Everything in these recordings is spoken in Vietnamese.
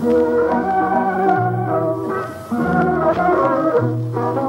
Thank you.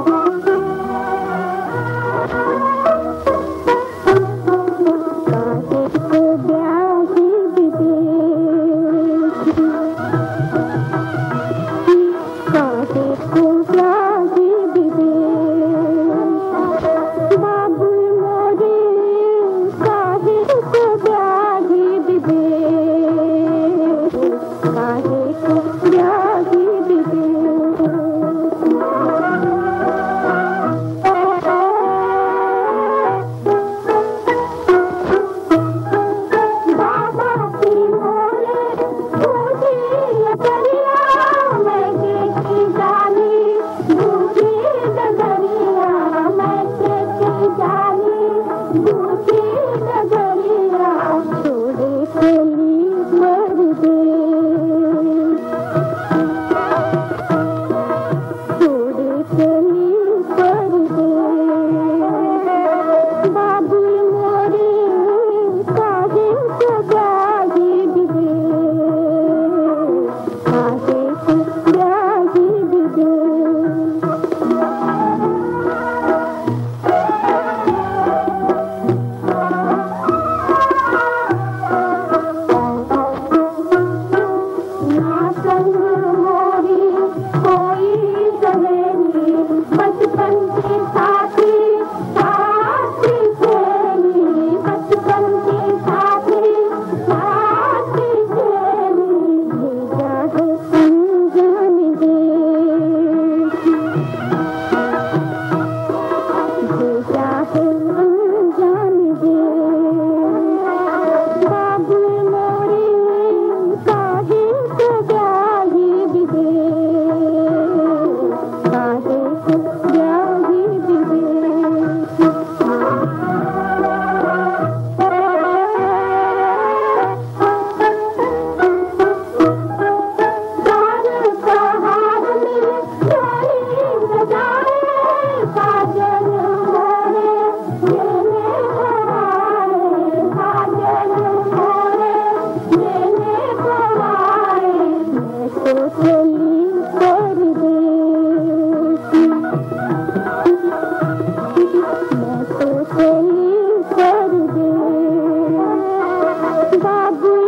Babu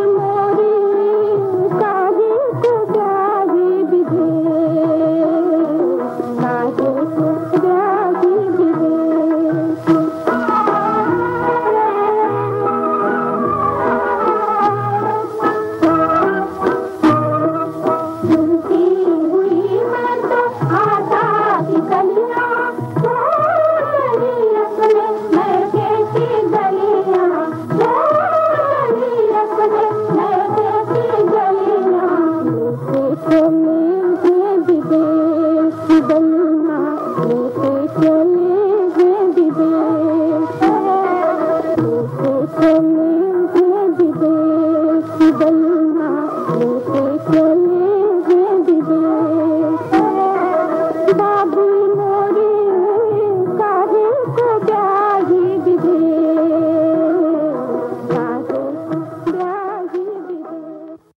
Um.